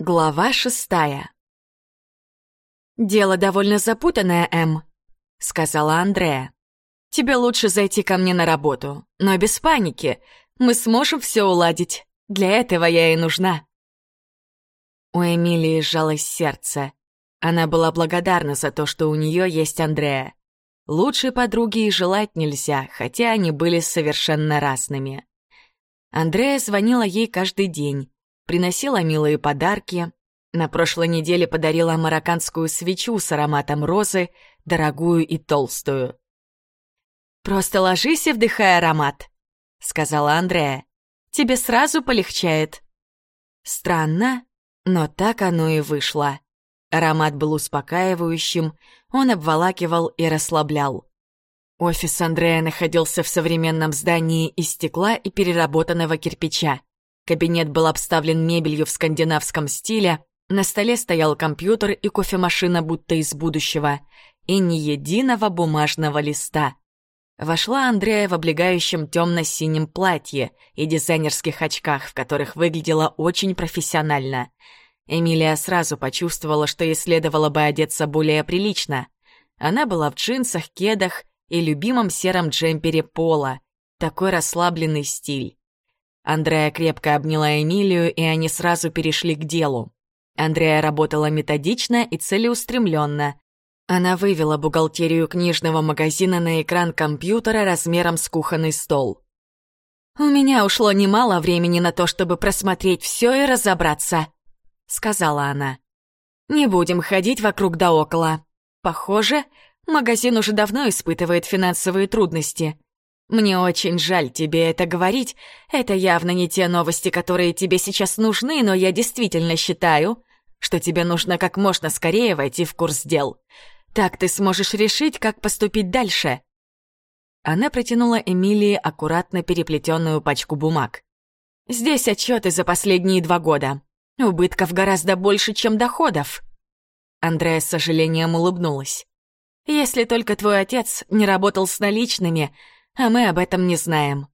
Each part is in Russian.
Глава шестая «Дело довольно запутанное, Эм», — сказала Андрея. «Тебе лучше зайти ко мне на работу, но без паники. Мы сможем все уладить. Для этого я и нужна». У Эмилии сжалось сердце. Она была благодарна за то, что у нее есть Андрея. Лучшей подруги и желать нельзя, хотя они были совершенно разными. Андрея звонила ей каждый день, приносила милые подарки. На прошлой неделе подарила марокканскую свечу с ароматом розы, дорогую и толстую. «Просто ложись и вдыхай аромат», — сказала Андрея. «Тебе сразу полегчает». Странно, но так оно и вышло. Аромат был успокаивающим, он обволакивал и расслаблял. Офис Андрея находился в современном здании из стекла и переработанного кирпича. Кабинет был обставлен мебелью в скандинавском стиле, на столе стоял компьютер и кофемашина будто из будущего, и ни единого бумажного листа. Вошла Андрея в облегающем темно-синем платье и дизайнерских очках, в которых выглядела очень профессионально. Эмилия сразу почувствовала, что ей следовало бы одеться более прилично. Она была в джинсах, кедах и любимом сером джемпере Пола. Такой расслабленный стиль. Андрея крепко обняла Эмилию, и они сразу перешли к делу. Андрея работала методично и целеустремленно. Она вывела бухгалтерию книжного магазина на экран компьютера размером с кухонный стол. «У меня ушло немало времени на то, чтобы просмотреть все и разобраться», — сказала она. «Не будем ходить вокруг да около. Похоже, магазин уже давно испытывает финансовые трудности. Мне очень жаль тебе это говорить. Это явно не те новости, которые тебе сейчас нужны, но я действительно считаю, что тебе нужно как можно скорее войти в курс дел. Так ты сможешь решить, как поступить дальше. Она протянула Эмилии аккуратно переплетенную пачку бумаг. Здесь отчеты за последние два года. Убытков гораздо больше, чем доходов. Андрея с сожалением улыбнулась. Если только твой отец не работал с наличными, а мы об этом не знаем.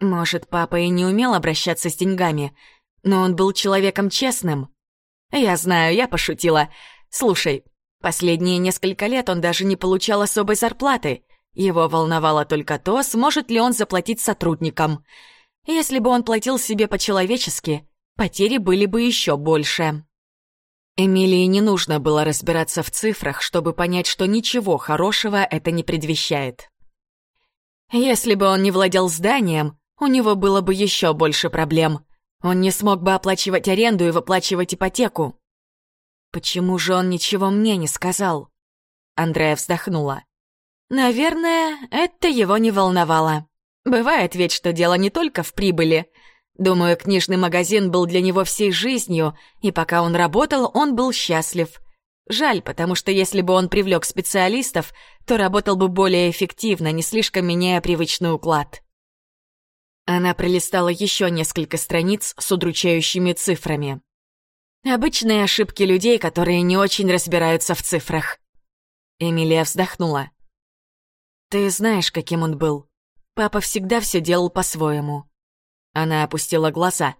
Может, папа и не умел обращаться с деньгами, но он был человеком честным. Я знаю, я пошутила. Слушай, последние несколько лет он даже не получал особой зарплаты. Его волновало только то, сможет ли он заплатить сотрудникам. Если бы он платил себе по-человечески, потери были бы еще больше. Эмилии не нужно было разбираться в цифрах, чтобы понять, что ничего хорошего это не предвещает. Если бы он не владел зданием, у него было бы еще больше проблем. Он не смог бы оплачивать аренду и выплачивать ипотеку. Почему же он ничего мне не сказал? Андрея вздохнула. Наверное, это его не волновало. Бывает ведь, что дело не только в прибыли. Думаю, книжный магазин был для него всей жизнью, и пока он работал, он был счастлив. Жаль, потому что если бы он привлек специалистов, то работал бы более эффективно, не слишком меняя привычный уклад. Она пролистала еще несколько страниц с удручающими цифрами. Обычные ошибки людей, которые не очень разбираются в цифрах. Эмилия вздохнула. «Ты знаешь, каким он был. Папа всегда все делал по-своему». Она опустила глаза.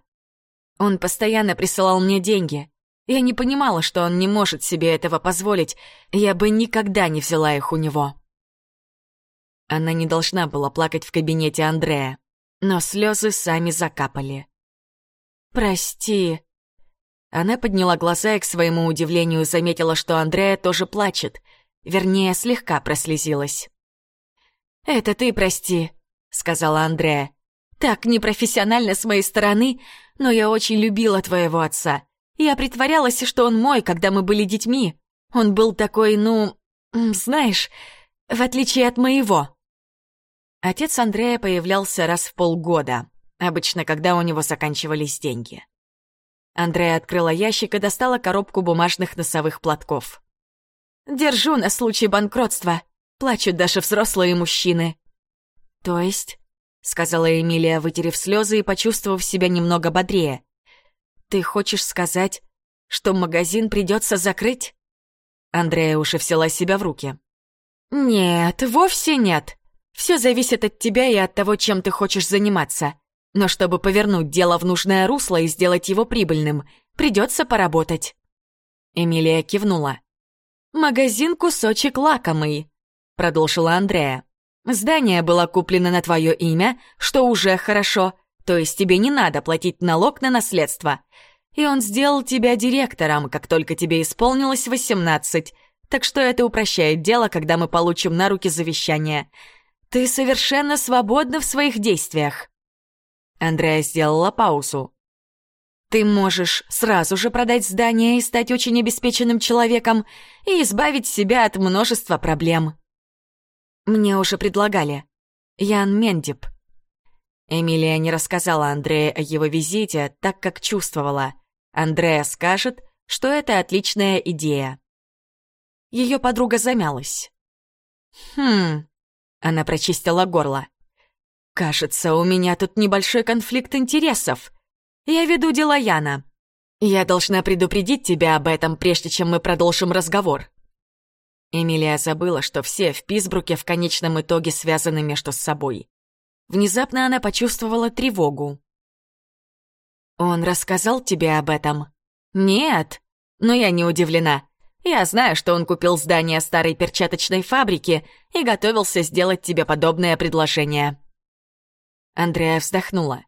«Он постоянно присылал мне деньги. Я не понимала, что он не может себе этого позволить, я бы никогда не взяла их у него. Она не должна была плакать в кабинете Андрея, но слезы сами закапали. «Прости». Она подняла глаза и, к своему удивлению, заметила, что Андрея тоже плачет, вернее, слегка прослезилась. «Это ты прости», — сказала Андрея. «Так непрофессионально с моей стороны, но я очень любила твоего отца. Я притворялась, что он мой, когда мы были детьми. Он был такой, ну, знаешь, в отличие от моего. Отец Андрея появлялся раз в полгода, обычно когда у него заканчивались деньги. Андрея открыла ящик и достала коробку бумажных носовых платков. «Держу на случай банкротства. Плачут даже взрослые мужчины». «То есть?» — сказала Эмилия, вытерев слезы и почувствовав себя немного бодрее. «Ты хочешь сказать, что магазин придется закрыть?» Андрея уже взяла себя в руки. «Нет, вовсе нет. Все зависит от тебя и от того, чем ты хочешь заниматься. Но чтобы повернуть дело в нужное русло и сделать его прибыльным, Придется поработать». Эмилия кивнула. «Магазин «Кусочек лакомый», — продолжила Андрея. «Здание было куплено на твое имя, что уже хорошо, то есть тебе не надо платить налог на наследство. И он сделал тебя директором, как только тебе исполнилось 18, так что это упрощает дело, когда мы получим на руки завещание. Ты совершенно свободна в своих действиях». Андрея сделала паузу. «Ты можешь сразу же продать здание и стать очень обеспеченным человеком и избавить себя от множества проблем». «Мне уже предлагали. Ян Мендип». Эмилия не рассказала Андрея о его визите, так как чувствовала — Андреа скажет, что это отличная идея. Ее подруга замялась. «Хм...» — она прочистила горло. «Кажется, у меня тут небольшой конфликт интересов. Я веду дела Яна. Я должна предупредить тебя об этом, прежде чем мы продолжим разговор». Эмилия забыла, что все в Писбруке в конечном итоге связаны между собой. Внезапно она почувствовала тревогу. «Он рассказал тебе об этом?» «Нет, но я не удивлена. Я знаю, что он купил здание старой перчаточной фабрики и готовился сделать тебе подобное предложение». Андрея вздохнула.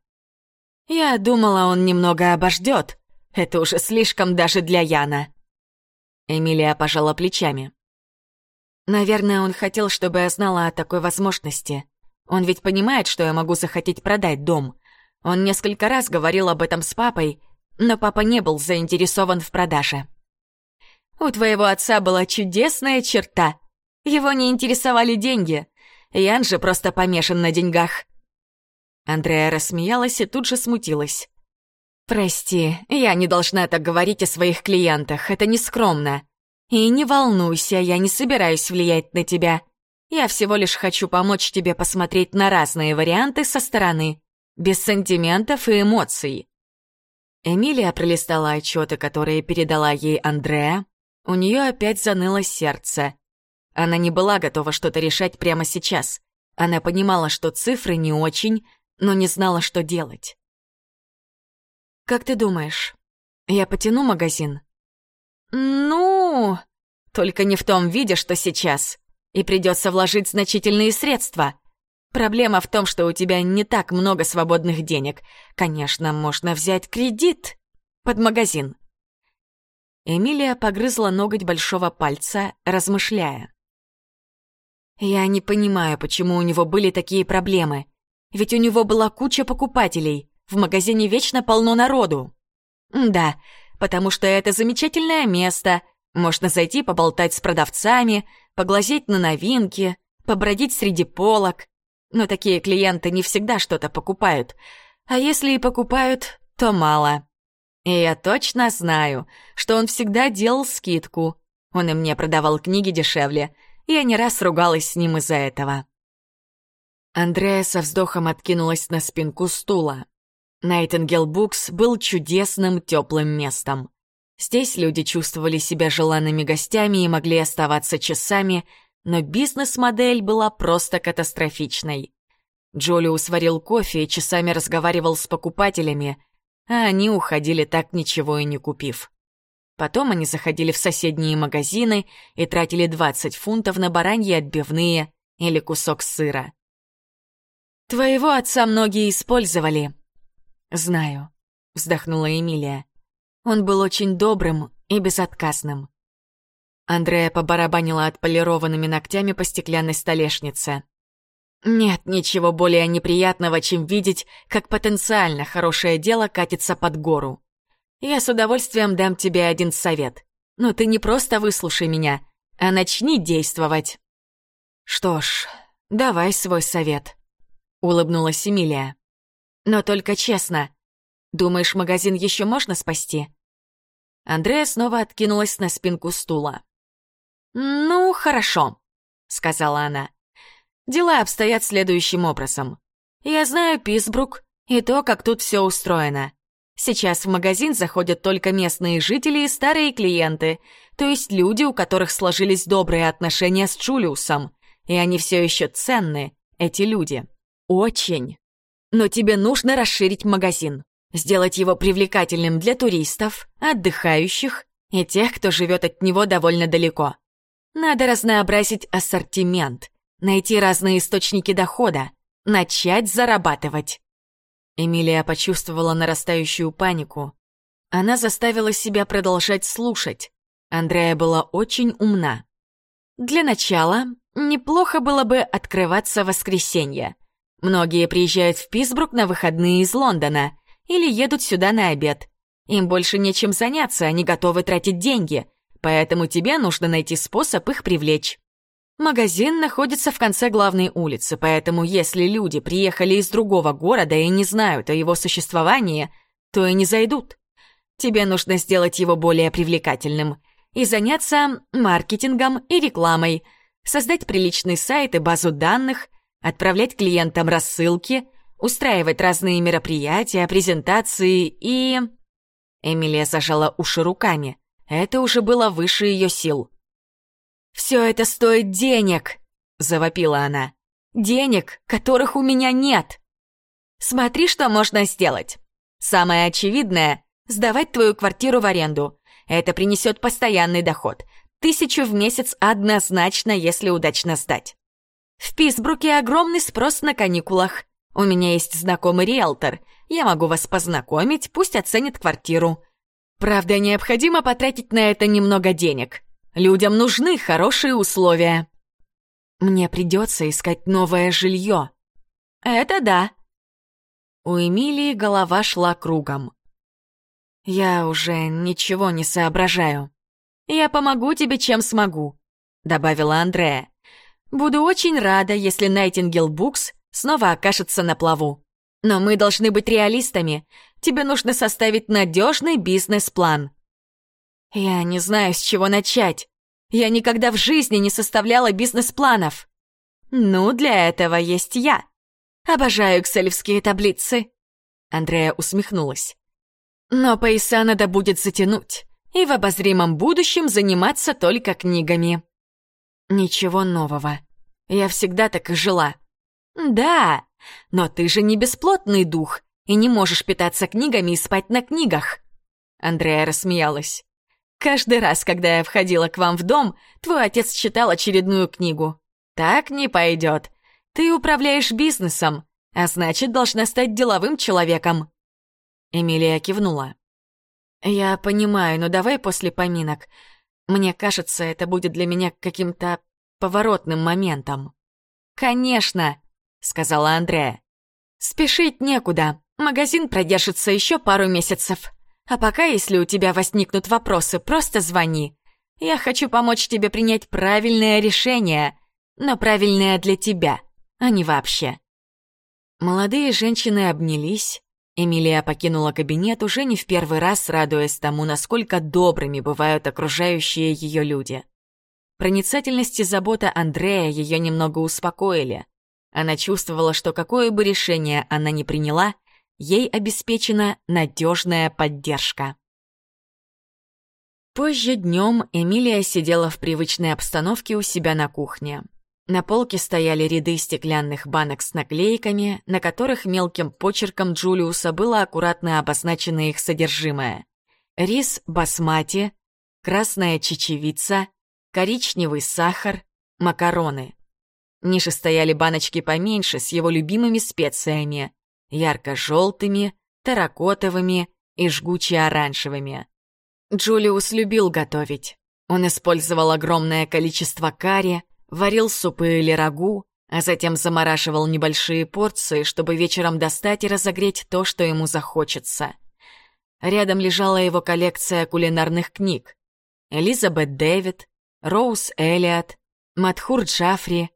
«Я думала, он немного обождет. Это уже слишком даже для Яна». Эмилия пожала плечами. «Наверное, он хотел, чтобы я знала о такой возможности. Он ведь понимает, что я могу захотеть продать дом. Он несколько раз говорил об этом с папой, но папа не был заинтересован в продаже. «У твоего отца была чудесная черта. Его не интересовали деньги. Ян же просто помешан на деньгах». Андрея рассмеялась и тут же смутилась. «Прости, я не должна так говорить о своих клиентах, это нескромно. И не волнуйся, я не собираюсь влиять на тебя. Я всего лишь хочу помочь тебе посмотреть на разные варианты со стороны без сантиментов и эмоций. Эмилия пролистала отчеты, которые передала ей Андреа. У нее опять заныло сердце. Она не была готова что-то решать прямо сейчас. Она понимала, что цифры не очень, но не знала, что делать. «Как ты думаешь, я потяну магазин?» «Ну...» «Только не в том виде, что сейчас. И придется вложить значительные средства. Проблема в том, что у тебя не так много свободных денег. Конечно, можно взять кредит под магазин. Эмилия погрызла ноготь большого пальца, размышляя. Я не понимаю, почему у него были такие проблемы. Ведь у него была куча покупателей. В магазине вечно полно народу. Да, потому что это замечательное место. Можно зайти поболтать с продавцами, поглазеть на новинки, побродить среди полок, но такие клиенты не всегда что-то покупают. А если и покупают, то мало. И я точно знаю, что он всегда делал скидку. Он и мне продавал книги дешевле. Я не раз ругалась с ним из-за этого. Андрея со вздохом откинулась на спинку стула. Найтингел Букс был чудесным теплым местом. Здесь люди чувствовали себя желанными гостями и могли оставаться часами, но бизнес-модель была просто катастрофичной. Джолиус варил кофе и часами разговаривал с покупателями, а они уходили так ничего и не купив. Потом они заходили в соседние магазины и тратили 20 фунтов на бараньи отбивные или кусок сыра. «Твоего отца многие использовали». «Знаю», — вздохнула Эмилия. «Он был очень добрым и безотказным. Андрея побарабанила отполированными ногтями по стеклянной столешнице. Нет ничего более неприятного, чем видеть, как потенциально хорошее дело катится под гору. Я с удовольствием дам тебе один совет. Но ты не просто выслушай меня, а начни действовать. Что ж, давай свой совет, улыбнулась Эмилия. Но только честно. Думаешь, магазин еще можно спасти? Андрея снова откинулась на спинку стула. «Ну, хорошо», — сказала она. «Дела обстоят следующим образом. Я знаю Писбрук и то, как тут все устроено. Сейчас в магазин заходят только местные жители и старые клиенты, то есть люди, у которых сложились добрые отношения с Джулиусом, и они все еще ценны, эти люди. Очень. Но тебе нужно расширить магазин. Сделать его привлекательным для туристов, отдыхающих и тех, кто живет от него довольно далеко. Надо разнообразить ассортимент, найти разные источники дохода, начать зарабатывать. Эмилия почувствовала нарастающую панику. Она заставила себя продолжать слушать. Андрея была очень умна. Для начала, неплохо было бы открываться в воскресенье. Многие приезжают в Питтсбург на выходные из Лондона или едут сюда на обед. Им больше нечем заняться, они готовы тратить деньги, поэтому тебе нужно найти способ их привлечь. Магазин находится в конце главной улицы, поэтому если люди приехали из другого города и не знают о его существовании, то и не зайдут. Тебе нужно сделать его более привлекательным и заняться маркетингом и рекламой, создать приличный сайт и базу данных, отправлять клиентам рассылки, устраивать разные мероприятия, презентации и... Эмилия зажала уши руками. Это уже было выше ее сил. «Все это стоит денег!» — завопила она. «Денег, которых у меня нет!» «Смотри, что можно сделать. Самое очевидное — сдавать твою квартиру в аренду. Это принесет постоянный доход. Тысячу в месяц однозначно, если удачно сдать. В Писбруке огромный спрос на каникулах. У меня есть знакомый риэлтор. Я могу вас познакомить, пусть оценит квартиру. Правда, необходимо потратить на это немного денег. Людям нужны хорошие условия. Мне придется искать новое жилье. Это да. У Эмилии голова шла кругом. Я уже ничего не соображаю. Я помогу тебе, чем смогу, добавила Андрея. Буду очень рада, если Найтингел Букс снова окажется на плаву. Но мы должны быть реалистами. Тебе нужно составить надежный бизнес-план. Я не знаю, с чего начать. Я никогда в жизни не составляла бизнес-планов. Ну, для этого есть я. Обожаю экселевские таблицы. Андрея усмехнулась. Но пояса надо будет затянуть и в обозримом будущем заниматься только книгами. Ничего нового. Я всегда так и жила. Да, но ты же не бесплотный дух и не можешь питаться книгами и спать на книгах. Андрея рассмеялась. Каждый раз, когда я входила к вам в дом, твой отец читал очередную книгу. Так не пойдет. Ты управляешь бизнесом, а значит, должна стать деловым человеком. Эмилия кивнула. Я понимаю, но давай после поминок. Мне кажется, это будет для меня каким-то поворотным моментом. Конечно, сказала Андрея. Спешить некуда. Магазин продержится еще пару месяцев. А пока, если у тебя возникнут вопросы, просто звони. Я хочу помочь тебе принять правильное решение, но правильное для тебя, а не вообще». Молодые женщины обнялись. Эмилия покинула кабинет уже не в первый раз, радуясь тому, насколько добрыми бывают окружающие ее люди. Проницательность и забота Андрея ее немного успокоили. Она чувствовала, что какое бы решение она ни приняла — ей обеспечена надежная поддержка. Позже днем Эмилия сидела в привычной обстановке у себя на кухне. На полке стояли ряды стеклянных банок с наклейками, на которых мелким почерком Джулиуса было аккуратно обозначено их содержимое. Рис басмати, красная чечевица, коричневый сахар, макароны. Ниже стояли баночки поменьше с его любимыми специями ярко-желтыми, терракотовыми и жгуче-оранжевыми. Джулиус любил готовить. Он использовал огромное количество карри, варил супы или рагу, а затем замораживал небольшие порции, чтобы вечером достать и разогреть то, что ему захочется. Рядом лежала его коллекция кулинарных книг. Элизабет Дэвид, Роуз Элliot, Матхур Джафри,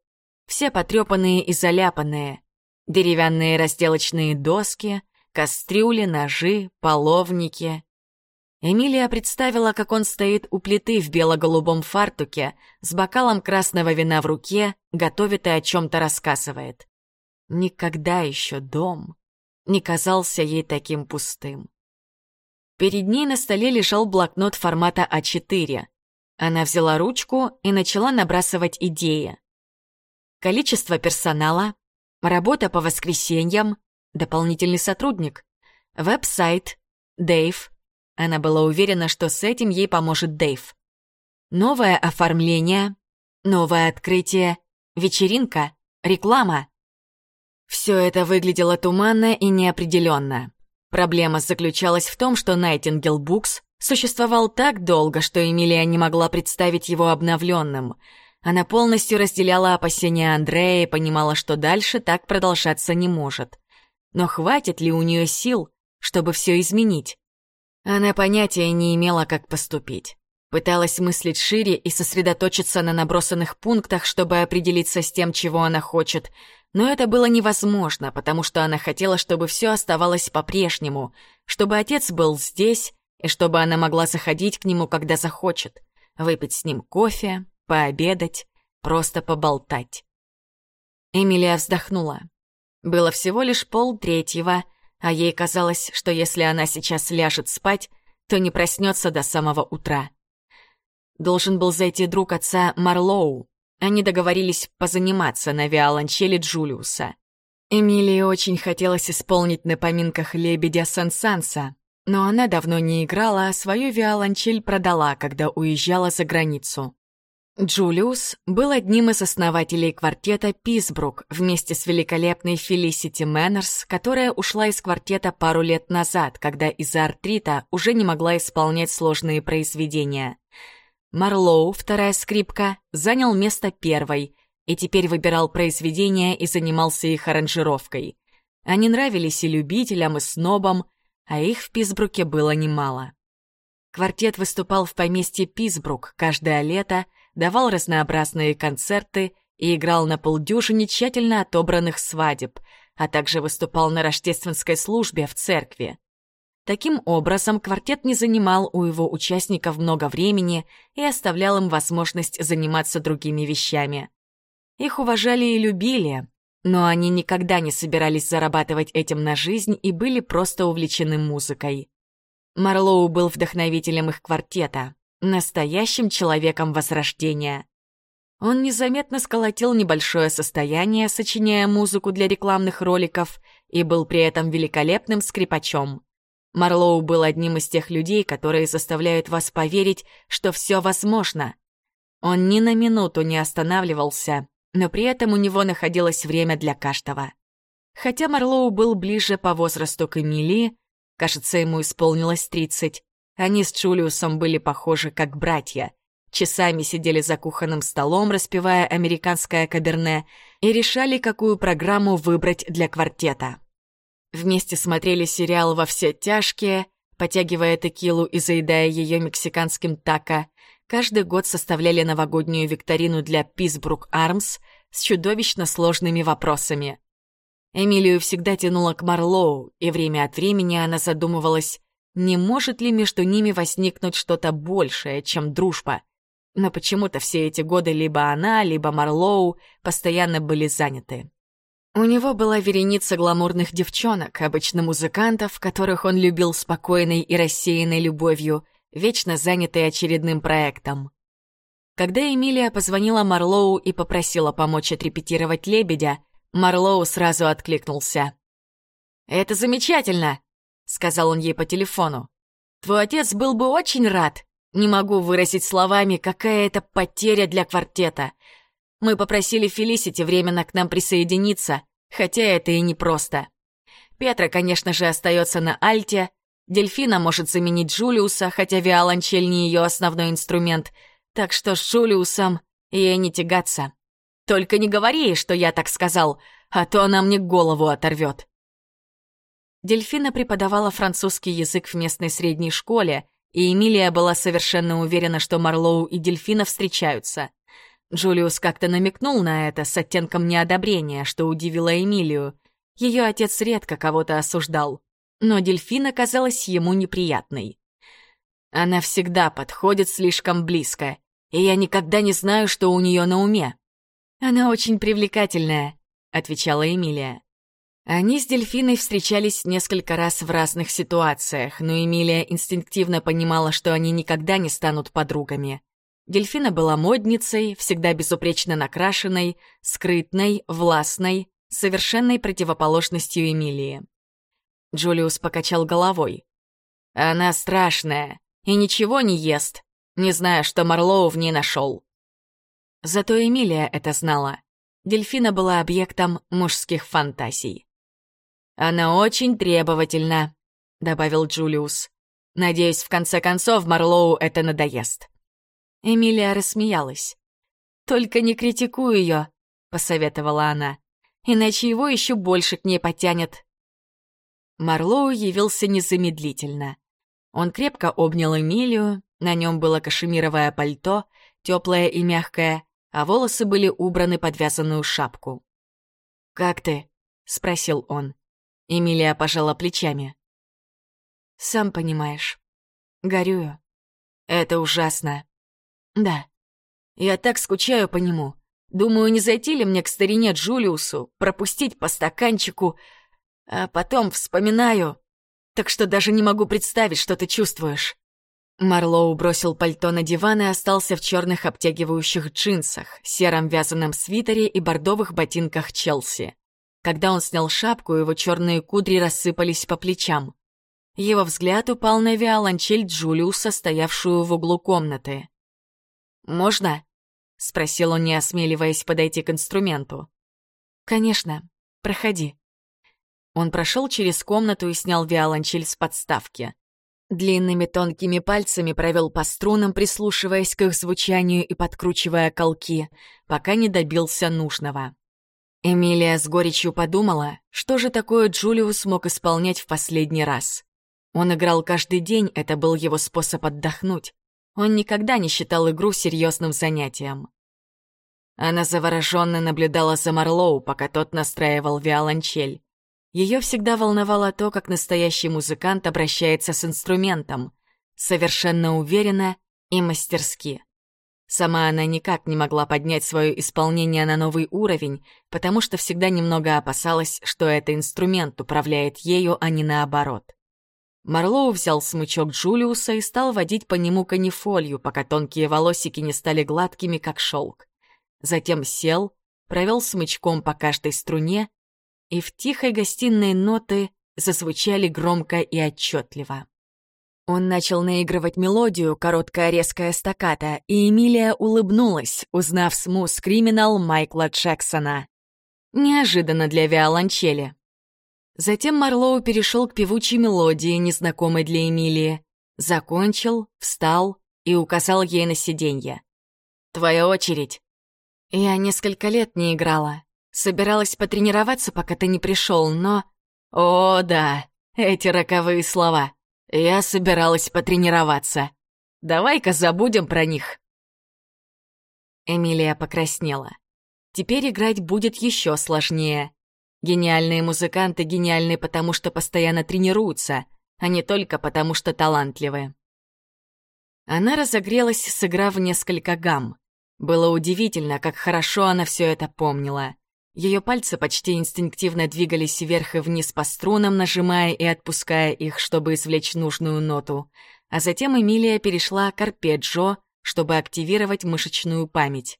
все потрепанные и заляпанные, Деревянные разделочные доски, кастрюли, ножи, половники. Эмилия представила, как он стоит у плиты в бело-голубом фартуке, с бокалом красного вина в руке, готовит и о чем-то рассказывает. Никогда еще дом не казался ей таким пустым. Перед ней на столе лежал блокнот формата А4. Она взяла ручку и начала набрасывать идеи. Количество персонала, Работа по воскресеньям, дополнительный сотрудник. веб-сайт, Дэйв. Она была уверена, что с этим ей поможет Дэйв. Новое оформление, новое открытие, вечеринка, реклама. Все это выглядело туманно и неопределенно. Проблема заключалась в том, что Nightingale Books существовал так долго, что Эмилия не могла представить его обновленным. Она полностью разделяла опасения Андрея и понимала, что дальше так продолжаться не может. Но хватит ли у нее сил, чтобы все изменить? Она понятия не имела, как поступить. Пыталась мыслить шире и сосредоточиться на набросанных пунктах, чтобы определиться с тем, чего она хочет, но это было невозможно, потому что она хотела, чтобы все оставалось по-прежнему, чтобы отец был здесь, и чтобы она могла заходить к нему, когда захочет, выпить с ним кофе, пообедать, просто поболтать. Эмилия вздохнула. Было всего лишь полтретьего, а ей казалось, что если она сейчас ляжет спать, то не проснется до самого утра. Должен был зайти друг отца Марлоу, они договорились позаниматься на виолончели Джулиуса. Эмилии очень хотелось исполнить на поминках лебедя Сан-Санса, но она давно не играла, а свою виолончель продала, когда уезжала за границу. Джулиус был одним из основателей квартета «Писбрук» вместе с великолепной Фелисити Мэннерс, которая ушла из квартета пару лет назад, когда из-за артрита уже не могла исполнять сложные произведения. Марлоу, вторая скрипка, занял место первой и теперь выбирал произведения и занимался их аранжировкой. Они нравились и любителям, и снобам, а их в Писбруке было немало. Квартет выступал в поместье Писбрук каждое лето, давал разнообразные концерты и играл на полдюжине тщательно отобранных свадеб, а также выступал на рождественской службе в церкви. Таким образом, квартет не занимал у его участников много времени и оставлял им возможность заниматься другими вещами. Их уважали и любили, но они никогда не собирались зарабатывать этим на жизнь и были просто увлечены музыкой. Марлоу был вдохновителем их квартета, настоящим человеком Возрождения. Он незаметно сколотил небольшое состояние, сочиняя музыку для рекламных роликов, и был при этом великолепным скрипачом. Марлоу был одним из тех людей, которые заставляют вас поверить, что все возможно. Он ни на минуту не останавливался, но при этом у него находилось время для каждого. Хотя Марлоу был ближе по возрасту к Эмилии, кажется, ему исполнилось 30, они с Джулиусом были похожи как братья. Часами сидели за кухонным столом, распевая американское каберне, и решали, какую программу выбрать для квартета. Вместе смотрели сериал «Во все тяжкие», потягивая текилу и заедая ее мексиканским тако. Каждый год составляли новогоднюю викторину для Писбрук Армс с чудовищно сложными вопросами. Эмилию всегда тянуло к Марлоу, и время от времени она задумывалась, не может ли между ними возникнуть что-то большее, чем дружба. Но почему-то все эти годы либо она, либо Марлоу постоянно были заняты. У него была вереница гламурных девчонок, обычно музыкантов, которых он любил спокойной и рассеянной любовью, вечно занятой очередным проектом. Когда Эмилия позвонила Марлоу и попросила помочь отрепетировать «Лебедя», Марлоу сразу откликнулся. «Это замечательно», — сказал он ей по телефону. «Твой отец был бы очень рад. Не могу выразить словами, какая это потеря для квартета. Мы попросили Фелисити временно к нам присоединиться, хотя это и непросто. Петра, конечно же, остается на альте, Дельфина может заменить Джулиуса, хотя виолончель не ее основной инструмент, так что с Джулиусом ей не тягаться. Только не говори, что я так сказал, а то она мне голову оторвет. Дельфина преподавала французский язык в местной средней школе, и Эмилия была совершенно уверена, что Марлоу и Дельфина встречаются — Джулиус как-то намекнул на это с оттенком неодобрения, что удивило Эмилию. Ее отец редко кого-то осуждал, но дельфин оказалась ему неприятной. Она всегда подходит слишком близко, и я никогда не знаю, что у нее на уме. Она очень привлекательная, отвечала Эмилия. Они с дельфиной встречались несколько раз в разных ситуациях, но Эмилия инстинктивно понимала, что они никогда не станут подругами. Дельфина была модницей, всегда безупречно накрашенной, скрытной, властной, совершенной противоположностью Эмилии. Джулиус покачал головой. «Она страшная и ничего не ест, не зная, что Марлоу в ней нашел. Зато Эмилия это знала. Дельфина была объектом мужских фантазий. «Она очень требовательна», — добавил Джулиус. «Надеюсь, в конце концов Марлоу это надоест». Эмилия рассмеялась. «Только не критикуй ее», — посоветовала она, «иначе его еще больше к ней потянет». Марлоу явился незамедлительно. Он крепко обнял Эмилию, на нем было кашемировое пальто, теплое и мягкое, а волосы были убраны под вязаную шапку. «Как ты?» — спросил он. Эмилия пожала плечами. «Сам понимаешь. Горюю. Это ужасно. Да. Я так скучаю по нему. Думаю, не зайти ли мне к старине Джулиусу, пропустить по стаканчику, а потом вспоминаю, так что даже не могу представить, что ты чувствуешь». Марлоу бросил пальто на диван и остался в черных обтягивающих джинсах, сером вязаном свитере и бордовых ботинках Челси. Когда он снял шапку, его черные кудри рассыпались по плечам. Его взгляд упал на виолончель Джулиуса, стоявшую в углу комнаты. «Можно?» — спросил он, не осмеливаясь подойти к инструменту. «Конечно. Проходи». Он прошел через комнату и снял виолончель с подставки. Длинными тонкими пальцами провел по струнам, прислушиваясь к их звучанию и подкручивая колки, пока не добился нужного. Эмилия с горечью подумала, что же такое Джулиус мог исполнять в последний раз. Он играл каждый день, это был его способ отдохнуть. Он никогда не считал игру серьезным занятием. Она завороженно наблюдала за Марлоу, пока тот настраивал виолончель. Ее всегда волновало то, как настоящий музыкант обращается с инструментом, совершенно уверенно и мастерски. Сама она никак не могла поднять свое исполнение на новый уровень, потому что всегда немного опасалась, что это инструмент управляет ею, а не наоборот. Марлоу взял смычок Джулиуса и стал водить по нему канифолью, пока тонкие волосики не стали гладкими, как шелк. Затем сел, провел смычком по каждой струне и в тихой гостиной ноты зазвучали громко и отчетливо. Он начал наигрывать мелодию, короткая резкая стаката, и Эмилия улыбнулась, узнав смус криминал Майкла Джексона. Неожиданно для виолончели. Затем Марлоу перешел к певучей мелодии, незнакомой для Эмилии. Закончил, встал и указал ей на сиденье. «Твоя очередь». Я несколько лет не играла. Собиралась потренироваться, пока ты не пришел, но... О, да, эти роковые слова. Я собиралась потренироваться. Давай-ка забудем про них. Эмилия покраснела. Теперь играть будет еще сложнее. Гениальные музыканты гениальны потому, что постоянно тренируются, а не только потому, что талантливы. Она разогрелась, сыграв несколько гамм. Было удивительно, как хорошо она все это помнила. Ее пальцы почти инстинктивно двигались вверх и вниз по струнам, нажимая и отпуская их, чтобы извлечь нужную ноту. А затем Эмилия перешла к арпеджио, чтобы активировать мышечную память.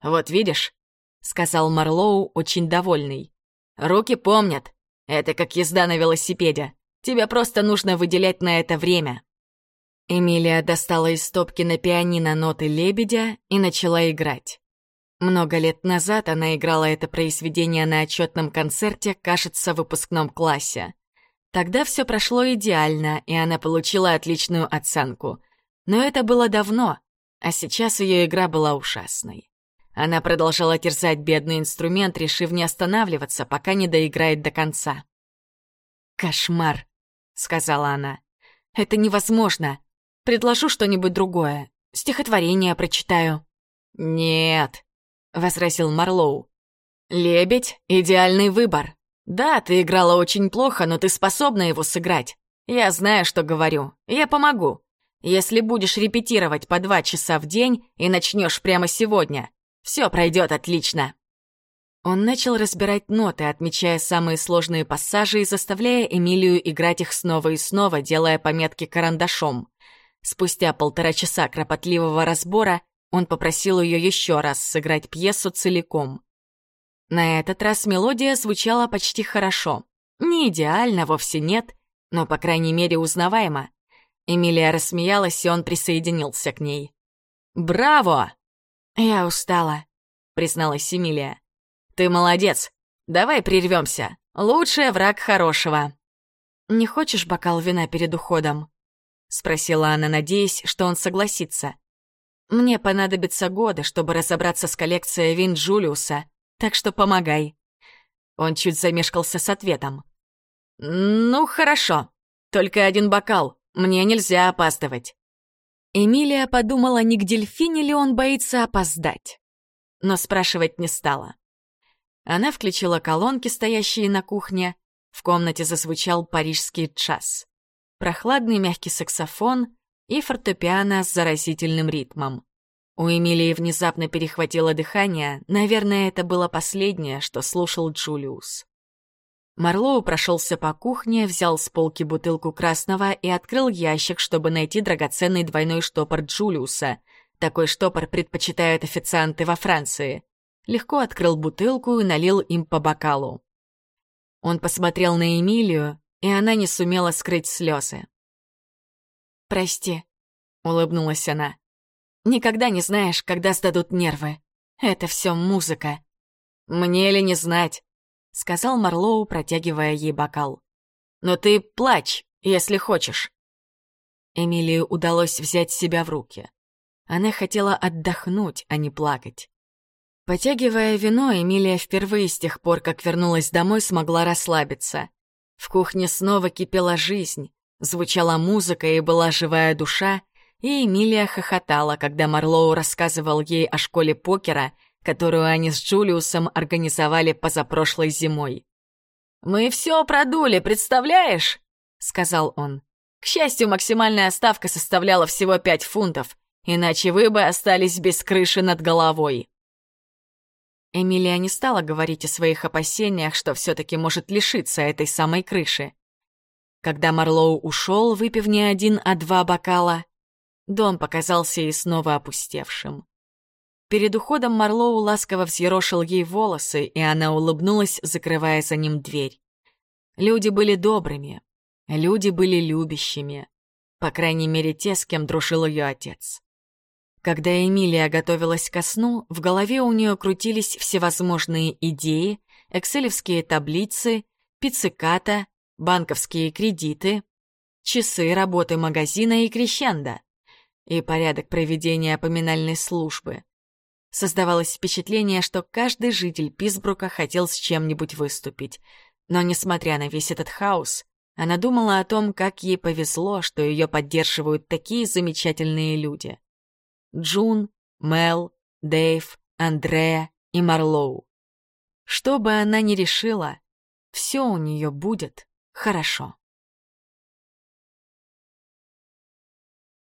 «Вот видишь», — сказал Марлоу, очень довольный. «Руки помнят. Это как езда на велосипеде. Тебе просто нужно выделять на это время». Эмилия достала из стопки на пианино ноты лебедя и начала играть. Много лет назад она играла это произведение на отчетном концерте, кажется, в выпускном классе. Тогда все прошло идеально, и она получила отличную оценку. Но это было давно, а сейчас ее игра была ужасной. Она продолжала терзать бедный инструмент, решив не останавливаться, пока не доиграет до конца. «Кошмар», — сказала она. «Это невозможно. Предложу что-нибудь другое. Стихотворение прочитаю». «Нет», — возразил Марлоу. «Лебедь — идеальный выбор. Да, ты играла очень плохо, но ты способна его сыграть. Я знаю, что говорю. Я помогу. Если будешь репетировать по два часа в день и начнешь прямо сегодня, все пройдет отлично». Он начал разбирать ноты, отмечая самые сложные пассажи и заставляя Эмилию играть их снова и снова, делая пометки карандашом. Спустя полтора часа кропотливого разбора он попросил ее еще раз сыграть пьесу целиком. На этот раз мелодия звучала почти хорошо. Не идеально, вовсе нет, но, по крайней мере, узнаваемо. Эмилия рассмеялась, и он присоединился к ней. «Браво!» «Я устала», — призналась Эмилия. «Ты молодец. Давай прервемся. Лучший враг хорошего». «Не хочешь бокал вина перед уходом?» — спросила она, надеясь, что он согласится. «Мне понадобятся годы, чтобы разобраться с коллекцией вин Джулиуса, так что помогай». Он чуть замешкался с ответом. «Ну, хорошо. Только один бокал. Мне нельзя опаздывать». Эмилия подумала, не к дельфине ли он боится опоздать. Но спрашивать не стала. Она включила колонки, стоящие на кухне. В комнате зазвучал парижский джаз. Прохладный мягкий саксофон и фортепиано с заразительным ритмом. У Эмилии внезапно перехватило дыхание. Наверное, это было последнее, что слушал Джулиус. Марлоу прошелся по кухне, взял с полки бутылку красного и открыл ящик, чтобы найти драгоценный двойной штопор Джулиуса. Такой штопор предпочитают официанты во Франции. Легко открыл бутылку и налил им по бокалу. Он посмотрел на Эмилию, и она не сумела скрыть слезы. «Прости», — улыбнулась она. «Никогда не знаешь, когда сдадут нервы. Это все музыка». «Мне ли не знать?» — сказал Марлоу, протягивая ей бокал. «Но ты плачь, если хочешь». Эмилии удалось взять себя в руки. Она хотела отдохнуть, а не плакать. Потягивая вино, Эмилия впервые с тех пор, как вернулась домой, смогла расслабиться. В кухне снова кипела жизнь, звучала музыка и была живая душа, и Эмилия хохотала, когда Марлоу рассказывал ей о школе покера которую они с Джулиусом организовали позапрошлой зимой. «Мы все продули, представляешь?» — сказал он. «К счастью, максимальная ставка составляла всего пять фунтов, иначе вы бы остались без крыши над головой». Эмилия не стала говорить о своих опасениях, что все-таки может лишиться этой самой крыши. Когда Марлоу ушел, выпив не один, а два бокала, дом показался ей снова опустевшим. Перед уходом Марлоу ласково взъерошил ей волосы, и она улыбнулась, закрывая за ним дверь. Люди были добрыми, люди были любящими. По крайней мере, те, с кем дружил ее отец. Когда Эмилия готовилась ко сну, в голове у нее крутились всевозможные идеи, экселевские таблицы, пицциката, банковские кредиты, часы работы магазина и крещенда, и порядок проведения поминальной службы. Создавалось впечатление, что каждый житель Писбрука хотел с чем-нибудь выступить. Но, несмотря на весь этот хаос, она думала о том, как ей повезло, что ее поддерживают такие замечательные люди. Джун, Мел, Дэйв, Андреа и Марлоу. Что бы она ни решила, все у нее будет хорошо.